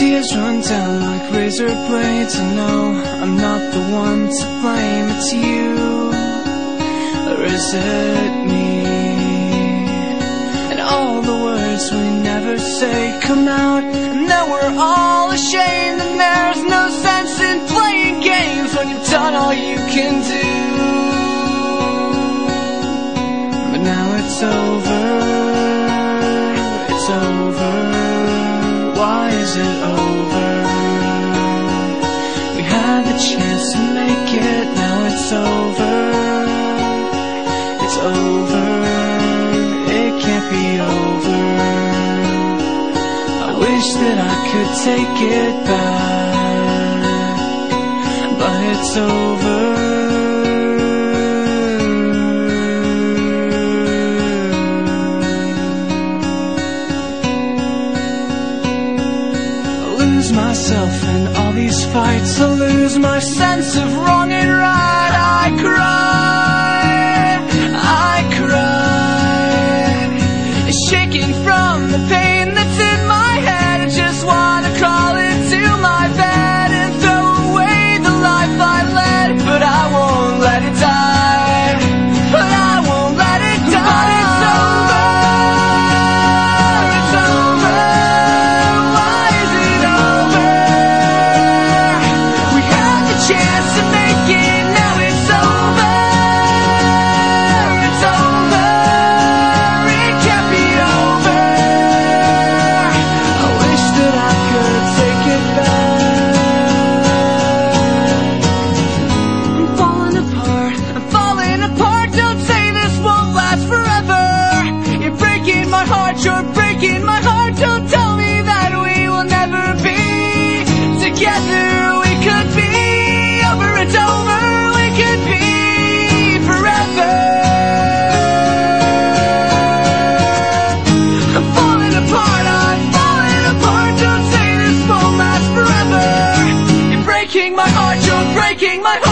cutting down like razor blades. I know I'm not the one to blame. It's you, or is it me? And all the words we never say come out, and then we're all ashamed. And there's no sense in playing games when you've done all you can do. But now it's over. Over. It can't be over. I wish that I could take it back, but it's over. I lose myself in all these fights. I lose my sense of wrong and right. I cry, from the pain that's in my head. I just wanna breaking my heart. You're breaking my heart.